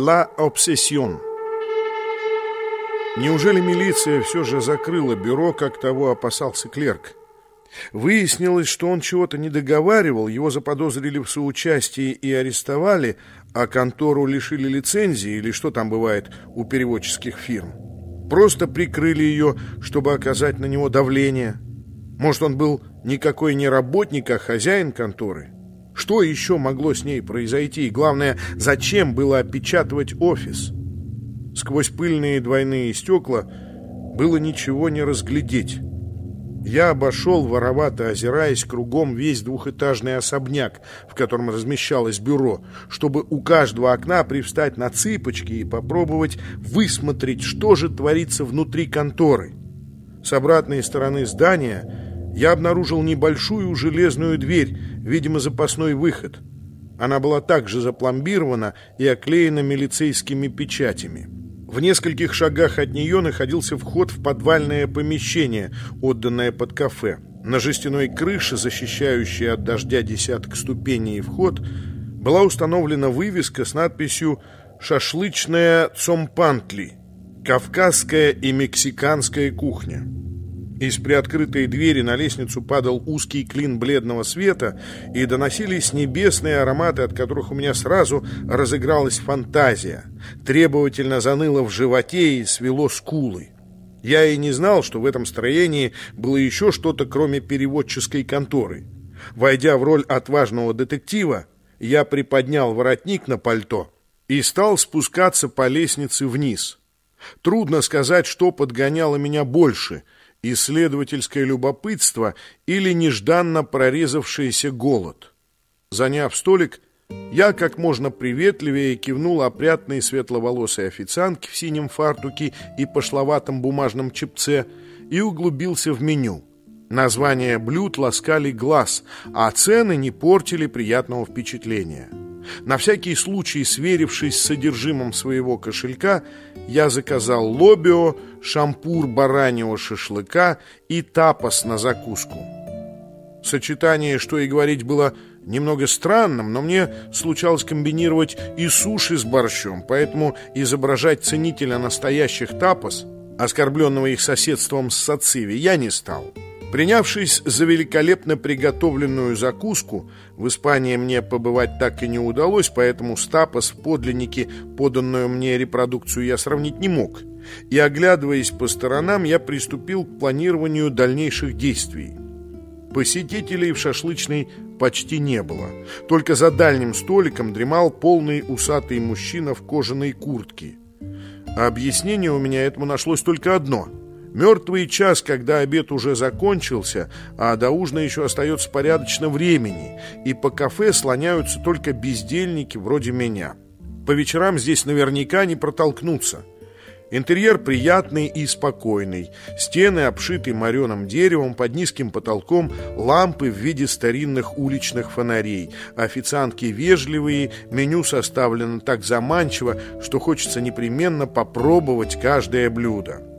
«La Obsession». Неужели милиция все же закрыла бюро, как того опасался клерк? Выяснилось, что он чего-то не договаривал, его заподозрили в соучастии и арестовали, а контору лишили лицензии, или что там бывает у переводческих фирм. Просто прикрыли ее, чтобы оказать на него давление. Может, он был никакой не работник, а хозяин конторы? Что еще могло с ней произойти? И главное, зачем было опечатывать офис? Сквозь пыльные двойные стекла было ничего не разглядеть. Я обошел, воровато озираясь, кругом весь двухэтажный особняк, в котором размещалось бюро, чтобы у каждого окна привстать на цыпочки и попробовать высмотреть, что же творится внутри конторы. С обратной стороны здания я обнаружил небольшую железную дверь, видимо, запасной выход. Она была также запломбирована и оклеена милицейскими печатями. В нескольких шагах от нее находился вход в подвальное помещение, отданное под кафе. На жестяной крыше, защищающей от дождя десяток ступеней и вход, была установлена вывеска с надписью «Шашлычная Цомпантли. Кавказская и мексиканская кухня». Из приоткрытой двери на лестницу падал узкий клин бледного света, и доносились небесные ароматы, от которых у меня сразу разыгралась фантазия. Требовательно заныло в животе и свело скулы. Я и не знал, что в этом строении было еще что-то, кроме переводческой конторы. Войдя в роль отважного детектива, я приподнял воротник на пальто и стал спускаться по лестнице вниз. Трудно сказать, что подгоняло меня больше — исследовательское любопытство или нежданно прорезавшийся голод. Заняв столик, я как можно приветливее кивнул опрятной светловолосой официантке в синем фартуке и пошловатом бумажном чепце и углубился в меню. Названия блюд ласкали глаз, а цены не портили приятного впечатления. На всякий случай, сверившись с содержимым своего кошелька, я заказал лобио, шампур бараньего шашлыка и тапос на закуску. Сочетание, что и говорить, было немного странным, но мне случалось комбинировать и суши с борщом, поэтому изображать ценителя настоящих тапос, оскорбленного их соседством с сациви, я не стал. Принявшись за великолепно приготовленную закуску, в Испании мне побывать так и не удалось, поэтому стапос в подлиннике, поданную мне репродукцию, я сравнить не мог. И, оглядываясь по сторонам, я приступил к планированию дальнейших действий. Посетителей в шашлычной почти не было. Только за дальним столиком дремал полный усатый мужчина в кожаной куртке. А объяснение у меня этому нашлось только одно – Мертвый час, когда обед уже закончился, а до ужина еще остается порядочно времени, и по кафе слоняются только бездельники вроде меня. По вечерам здесь наверняка не протолкнуться. Интерьер приятный и спокойный. Стены обшиты мореным деревом, под низким потолком лампы в виде старинных уличных фонарей. Официантки вежливые, меню составлено так заманчиво, что хочется непременно попробовать каждое блюдо.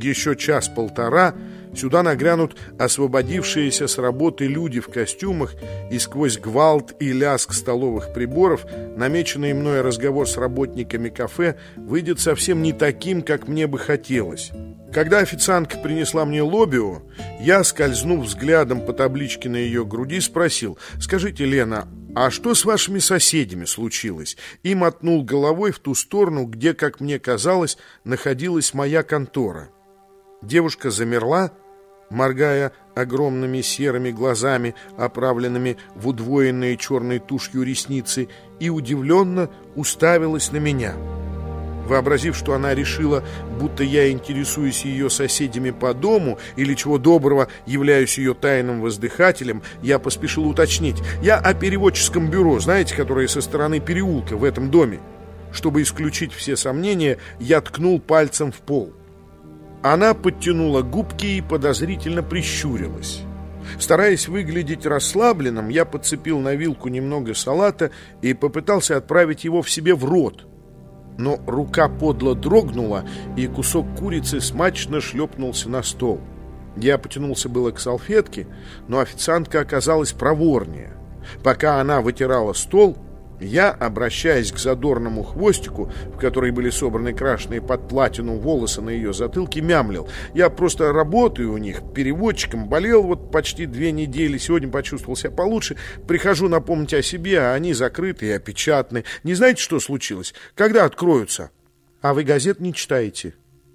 Еще час-полтора сюда нагрянут освободившиеся с работы люди в костюмах, и сквозь гвалт и лязг столовых приборов намеченный мной разговор с работниками кафе выйдет совсем не таким, как мне бы хотелось. Когда официантка принесла мне лобио, я, скользнув взглядом по табличке на ее груди, спросил, «Скажите, Лена, а что с вашими соседями случилось?» и мотнул головой в ту сторону, где, как мне казалось, находилась моя контора. Девушка замерла, моргая огромными серыми глазами, оправленными в удвоенные черной тушью ресницы, и удивленно уставилась на меня. Вообразив, что она решила, будто я интересуюсь ее соседями по дому или, чего доброго, являюсь ее тайным воздыхателем, я поспешил уточнить. Я о переводческом бюро, знаете, которое со стороны переулка в этом доме. Чтобы исключить все сомнения, я ткнул пальцем в пол. Она подтянула губки и подозрительно прищурилась. Стараясь выглядеть расслабленным, я подцепил на вилку немного салата и попытался отправить его в себе в рот. Но рука подло дрогнула, и кусок курицы смачно шлепнулся на стол. Я потянулся было к салфетке, но официантка оказалась проворнее. Пока она вытирала стол, Я, обращаясь к задорному хвостику, в который были собраны крашеные под платину волосы на ее затылке, мямлил. Я просто работаю у них переводчиком, болел вот почти две недели, сегодня почувствовал себя получше. Прихожу напомнить о себе, а они закрыты и опечатаны. Не знаете, что случилось? Когда откроются? А вы газет не читаете?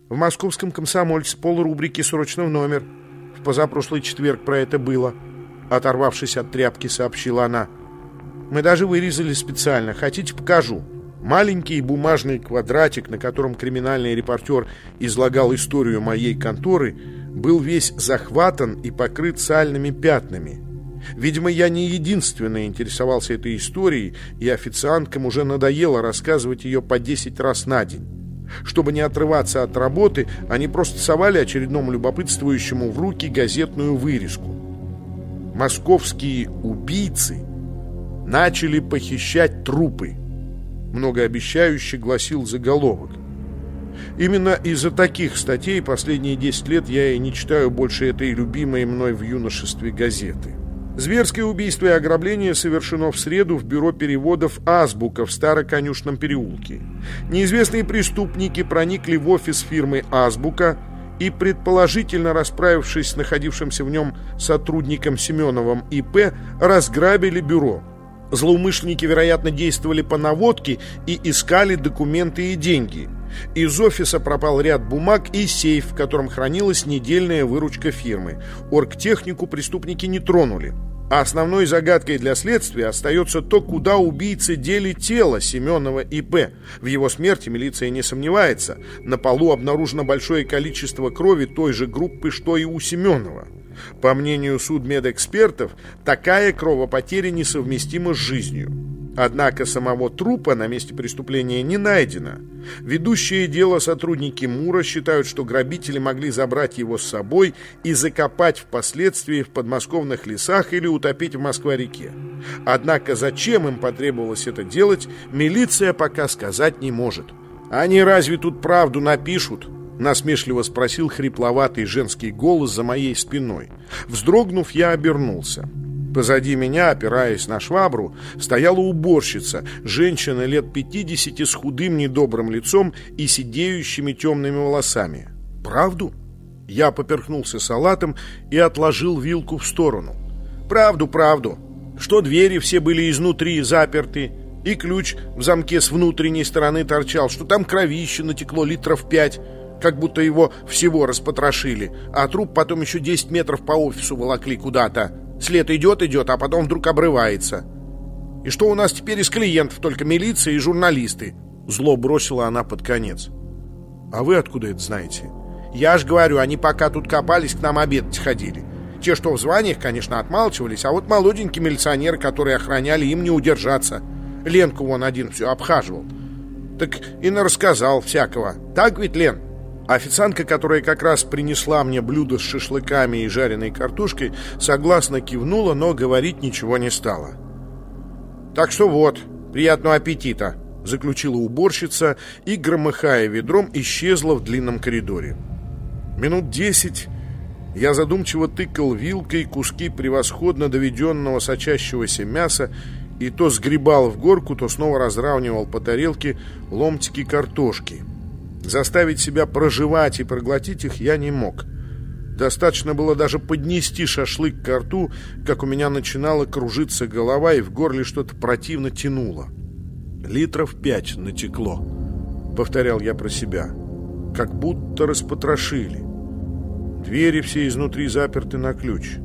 В московском комсомольце полрубрики срочно в номер. В позапрошлый четверг про это было. Оторвавшись от тряпки, сообщила она. Мы даже вырезали специально. Хотите, покажу. Маленький бумажный квадратик, на котором криминальный репортер излагал историю моей конторы, был весь захватан и покрыт сальными пятнами. Видимо, я не единственный интересовался этой историей, и официанткам уже надоело рассказывать ее по 10 раз на день. Чтобы не отрываться от работы, они просто совали очередному любопытствующему в руки газетную вырезку. Московские убийцы – начали похищать трупы. Многообещающе гласил заголовок. Именно из-за таких статей последние 10 лет я и не читаю больше этой любимой мной в юношестве газеты. Зверское убийство и ограбление совершено в среду в бюро переводов «Азбука» в Староконюшном переулке. Неизвестные преступники проникли в офис фирмы «Азбука» и, предположительно расправившись с находившимся в нем сотрудником Семеновым ИП, разграбили бюро – Злоумышленники, вероятно, действовали по наводке и искали документы и деньги. Из офиса пропал ряд бумаг и сейф, в котором хранилась недельная выручка фирмы. Оргтехнику преступники не тронули. А основной загадкой для следствия остается то, куда убийцы дели тело Семенова ИП. В его смерти милиция не сомневается. На полу обнаружено большое количество крови той же группы, что и у Семенова. По мнению судмедэкспертов, такая кровопотеря несовместима с жизнью. Однако самого трупа на месте преступления не найдено. Ведущие дело сотрудники МУРа считают, что грабители могли забрать его с собой и закопать впоследствии в подмосковных лесах или утопить в Москва-реке. Однако зачем им потребовалось это делать, милиция пока сказать не может. Они разве тут правду напишут? Насмешливо спросил хрипловатый женский голос за моей спиной. Вздрогнув, я обернулся. Позади меня, опираясь на швабру, стояла уборщица, женщина лет 50 с худым недобрым лицом и сидеющими темными волосами. «Правду?» Я поперхнулся салатом и отложил вилку в сторону. «Правду, правду. Что двери все были изнутри заперты, и ключ в замке с внутренней стороны торчал, что там кровище натекло литров пять» как будто его всего распотрошили, а труп потом еще 10 метров по офису волокли куда-то. След идет-идет, а потом вдруг обрывается. И что у нас теперь из клиентов? Только милиция и журналисты. Зло бросила она под конец. А вы откуда это знаете? Я ж говорю, они пока тут копались, к нам обедать ходили. Те, что в званиях, конечно, отмалчивались, а вот молоденький милиционер, которые охраняли, им не удержаться. Ленку вон один все обхаживал. Так и рассказал всякого. Так ведь, Лен? Официантка, которая как раз принесла мне блюдо с шашлыками и жареной картошкой, согласно кивнула, но говорить ничего не стала. «Так что вот, приятного аппетита!» заключила уборщица и, громыхая ведром, исчезла в длинном коридоре. Минут десять я задумчиво тыкал вилкой куски превосходно доведенного сочащегося мяса и то сгребал в горку, то снова разравнивал по тарелке ломтики картошки – Заставить себя проживать и проглотить их я не мог. Достаточно было даже поднести шашлык к рту, как у меня начинала кружиться голова и в горле что-то противно тянуло. «Литров пять натекло», — повторял я про себя, — «как будто распотрошили. Двери все изнутри заперты на ключ».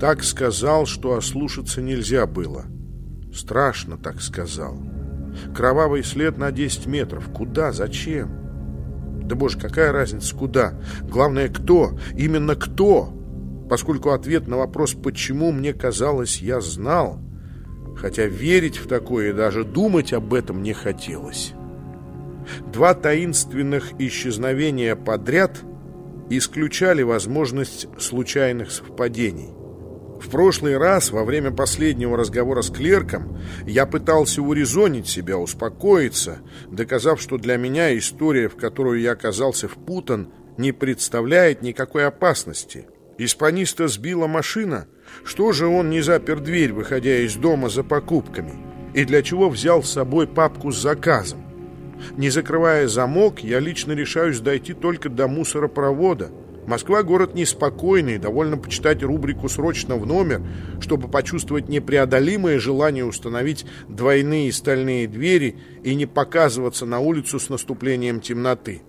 Так сказал, что ослушаться нельзя было. Страшно так сказал. Кровавый след на 10 метров. Куда? Зачем? Да боже, какая разница, куда? Главное, кто? Именно кто? Поскольку ответ на вопрос «почему» мне казалось, я знал, хотя верить в такое и даже думать об этом не хотелось. Два таинственных исчезновения подряд исключали возможность случайных совпадений. В прошлый раз, во время последнего разговора с клерком, я пытался урезонить себя, успокоиться, доказав, что для меня история, в которую я оказался впутан, не представляет никакой опасности. Испаниста сбила машина. Что же он не запер дверь, выходя из дома за покупками? и для чего взял с собой папку с заказом. Не закрывая замок, я лично решаюсь дойти только до мусоропровода. Москва город неспокойный, довольно почитать рубрику «Срочно в номер», чтобы почувствовать непреодолимое желание установить двойные стальные двери и не показываться на улицу с наступлением темноты.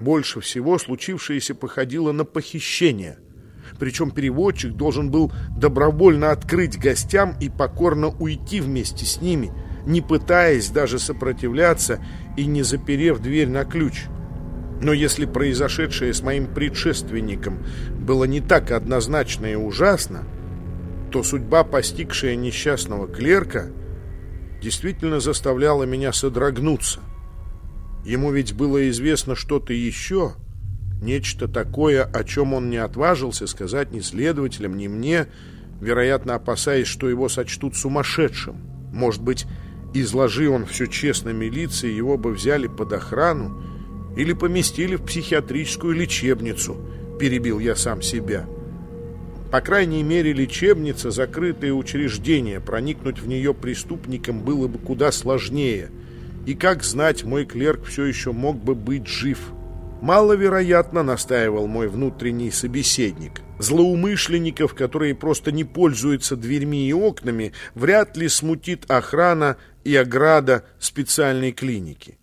Больше всего случившееся походило на похищение. Причем переводчик должен был добровольно открыть гостям и покорно уйти вместе с ними, не пытаясь даже сопротивляться и не заперев дверь на ключ. Но если произошедшее с моим предшественником было не так однозначно и ужасно, то судьба, постигшая несчастного клерка, действительно заставляла меня содрогнуться. Ему ведь было известно что-то еще, нечто такое, о чем он не отважился сказать ни следователям, ни мне, вероятно, опасаясь, что его сочтут сумасшедшим. Может быть, изложи он все честно милиции, его бы взяли под охрану или поместили в психиатрическую лечебницу, перебил я сам себя. По крайней мере, лечебница – закрытое учреждение, проникнуть в нее преступникам было бы куда сложнее – и как знать, мой клерк все еще мог бы быть жив. Маловероятно, настаивал мой внутренний собеседник. Злоумышленников, которые просто не пользуются дверьми и окнами, вряд ли смутит охрана и ограда специальной клиники.